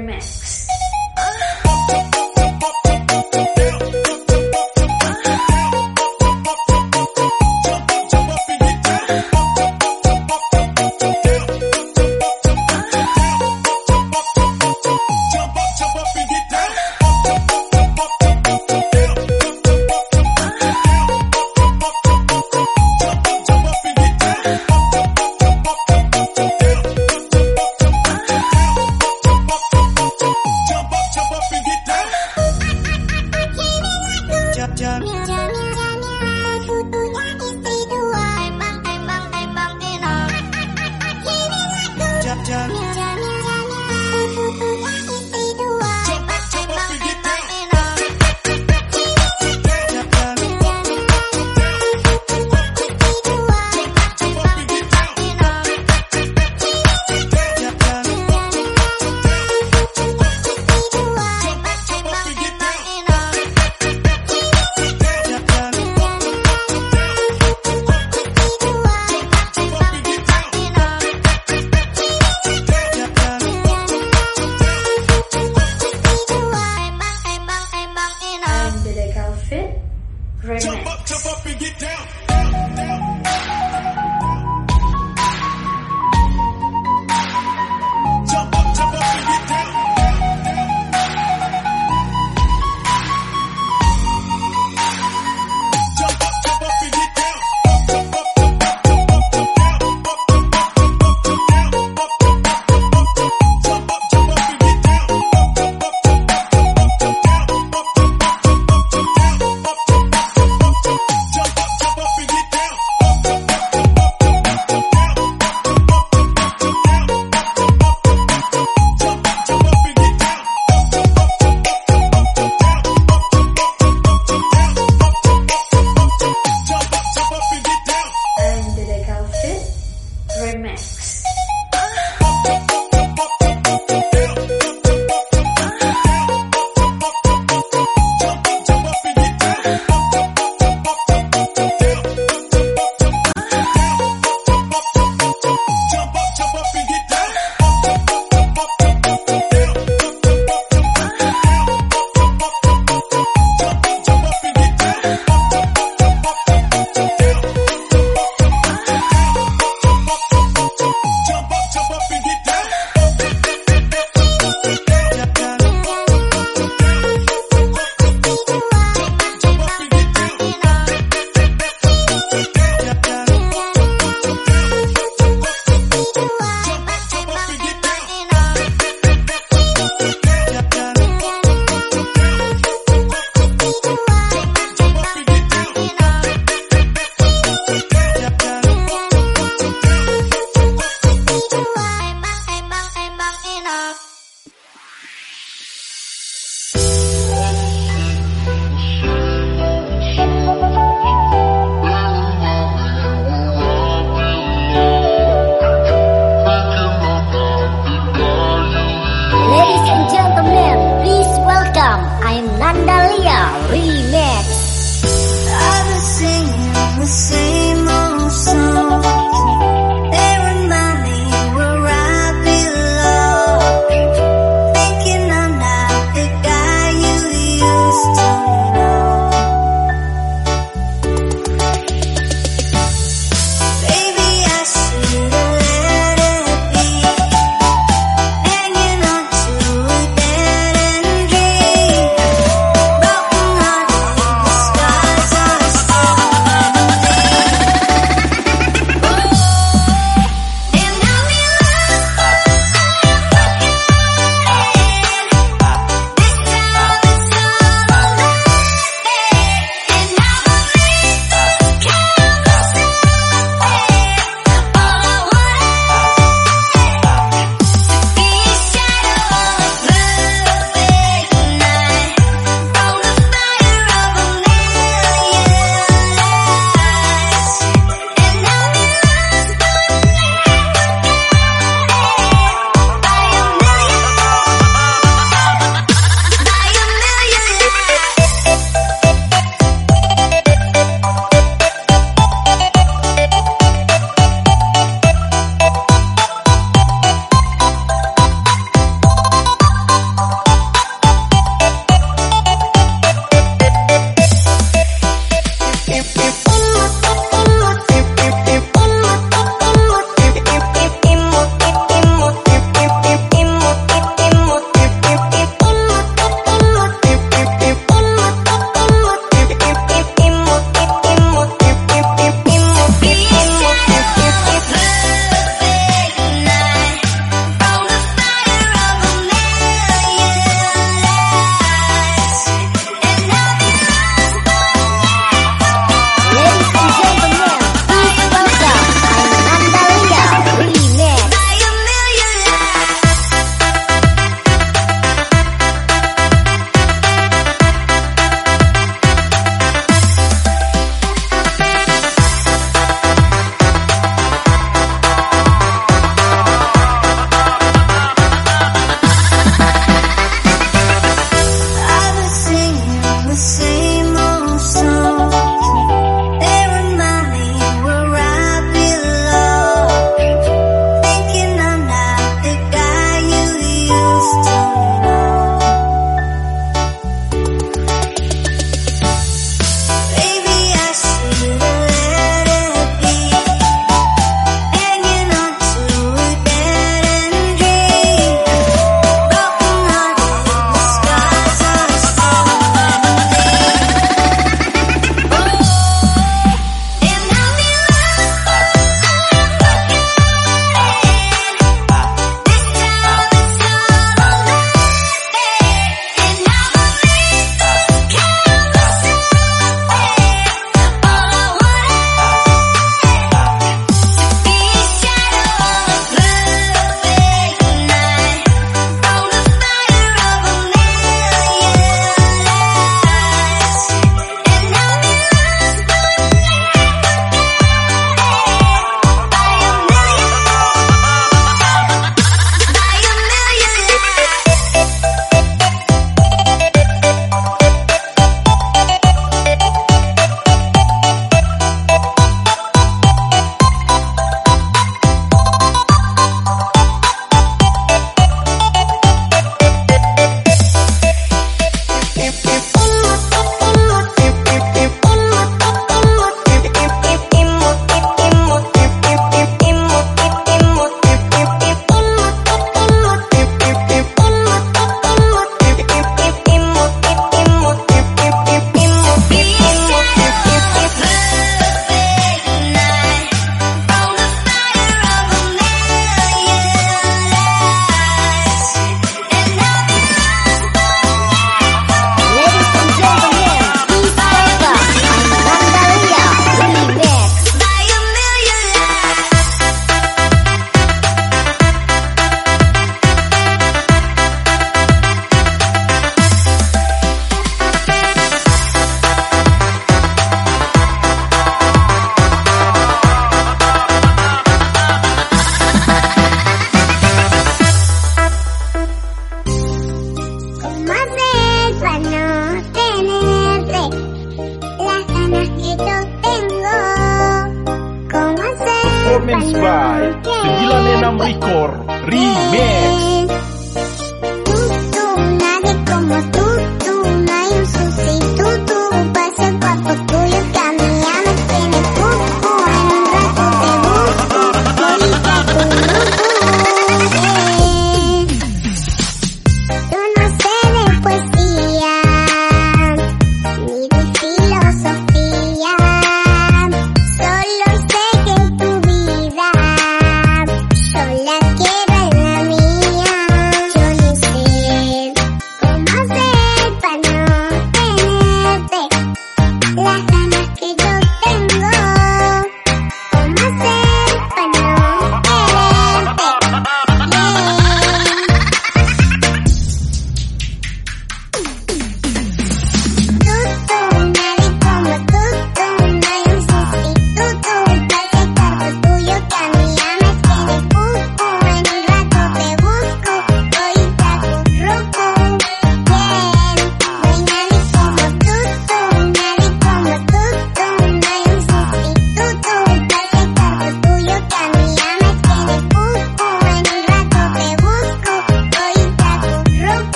mix.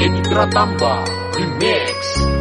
Edi Pratamba Remix